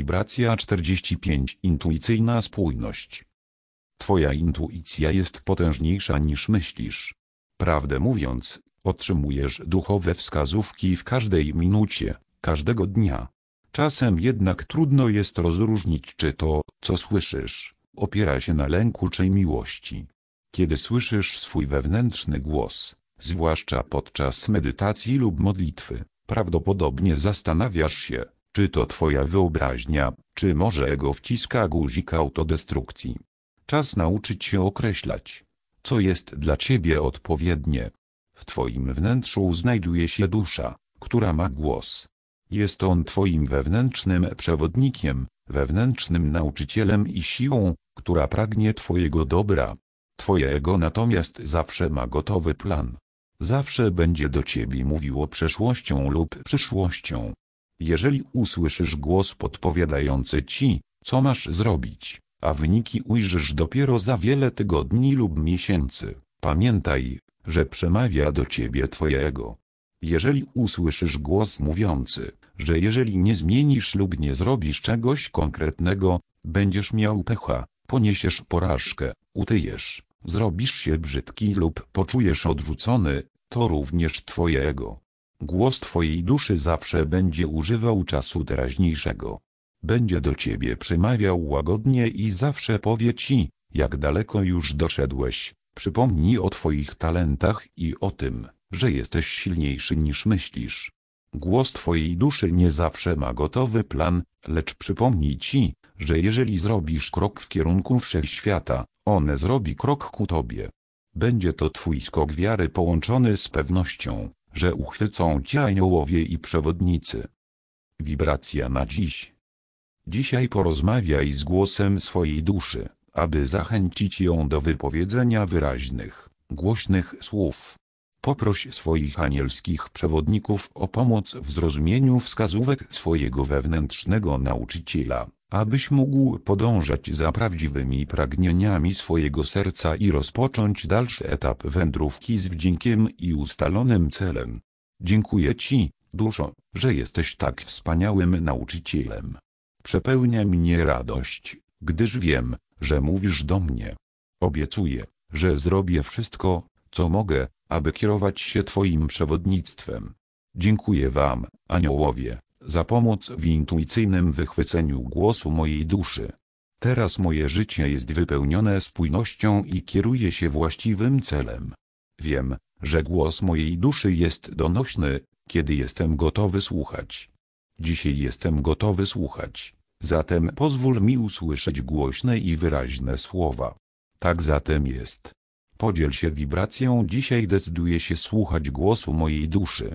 Wibracja 45 Intuicyjna spójność. Twoja intuicja jest potężniejsza niż myślisz. Prawdę mówiąc, otrzymujesz duchowe wskazówki w każdej minucie, każdego dnia. Czasem jednak trudno jest rozróżnić czy to, co słyszysz, opiera się na lęku czy miłości. Kiedy słyszysz swój wewnętrzny głos, zwłaszcza podczas medytacji lub modlitwy, prawdopodobnie zastanawiasz się, czy to twoja wyobraźnia, czy może ego wciska guzik autodestrukcji. Czas nauczyć się określać, co jest dla ciebie odpowiednie. W twoim wnętrzu znajduje się dusza, która ma głos. Jest on twoim wewnętrznym przewodnikiem, wewnętrznym nauczycielem i siłą, która pragnie twojego dobra. Twoje ego natomiast zawsze ma gotowy plan. Zawsze będzie do ciebie mówiło przeszłością lub przyszłością. Jeżeli usłyszysz głos podpowiadający ci, co masz zrobić, a wyniki ujrzysz dopiero za wiele tygodni lub miesięcy, pamiętaj, że przemawia do ciebie twojego. Jeżeli usłyszysz głos mówiący, że jeżeli nie zmienisz lub nie zrobisz czegoś konkretnego, będziesz miał pecha, poniesiesz porażkę, utyjesz, zrobisz się brzydki lub poczujesz odrzucony, to również twojego. Głos twojej duszy zawsze będzie używał czasu teraźniejszego. Będzie do ciebie przemawiał łagodnie i zawsze powie ci, jak daleko już doszedłeś. Przypomnij o twoich talentach i o tym, że jesteś silniejszy niż myślisz. Głos twojej duszy nie zawsze ma gotowy plan, lecz przypomnij ci, że jeżeli zrobisz krok w kierunku wszechświata, one zrobi krok ku tobie. Będzie to twój skok wiary połączony z pewnością, że uchwycą cię aniołowie i przewodnicy. Wibracja na dziś. Dzisiaj porozmawiaj z głosem swojej duszy, aby zachęcić ją do wypowiedzenia wyraźnych, głośnych słów. Poproś swoich anielskich przewodników o pomoc w zrozumieniu wskazówek swojego wewnętrznego nauczyciela, abyś mógł podążać za prawdziwymi pragnieniami swojego serca i rozpocząć dalszy etap wędrówki z wdziękiem i ustalonym celem. Dziękuję Ci, duszo, że jesteś tak wspaniałym nauczycielem. Przepełnia mnie radość, gdyż wiem, że mówisz do mnie. Obiecuję, że zrobię wszystko, co mogę, aby kierować się Twoim przewodnictwem. Dziękuję Wam, aniołowie, za pomoc w intuicyjnym wychwyceniu głosu mojej duszy. Teraz moje życie jest wypełnione spójnością i kieruje się właściwym celem. Wiem, że głos mojej duszy jest donośny, kiedy jestem gotowy słuchać. Dzisiaj jestem gotowy słuchać, zatem pozwól mi usłyszeć głośne i wyraźne słowa. Tak zatem jest. Podziel się wibracją dzisiaj decyduję się słuchać głosu mojej duszy.